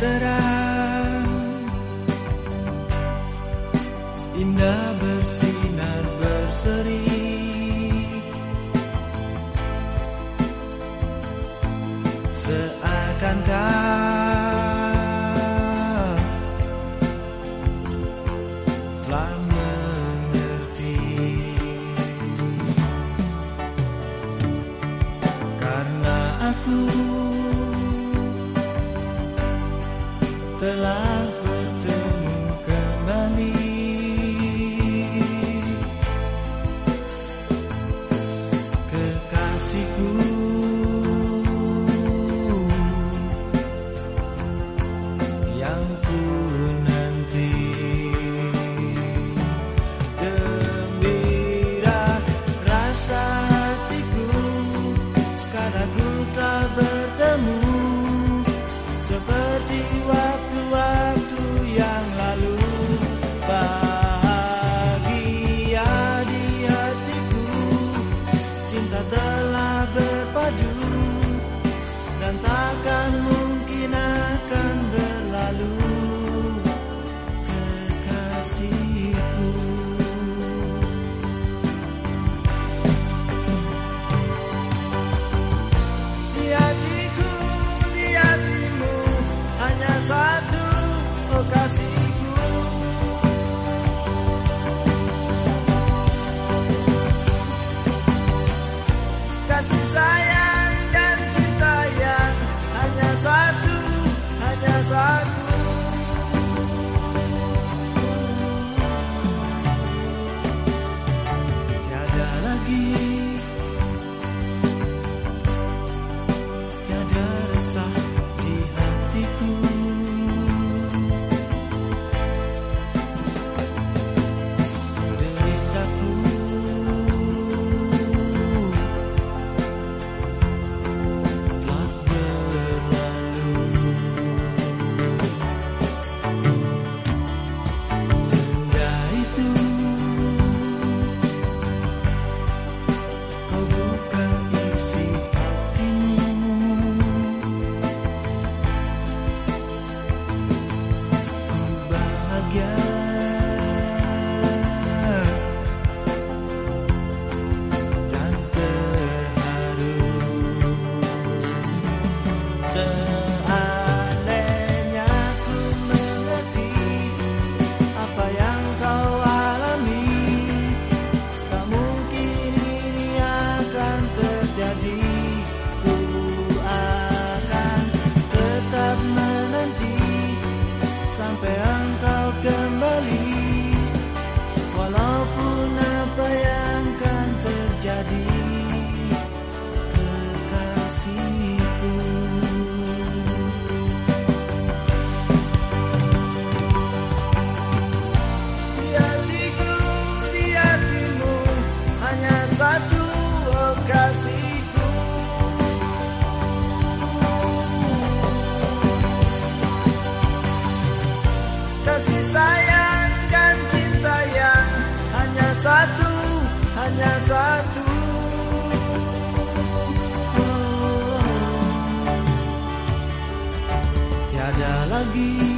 terang. Indah bersinar berseri. Seakan tak, Telah mengerti? Karena aku sampean lagi.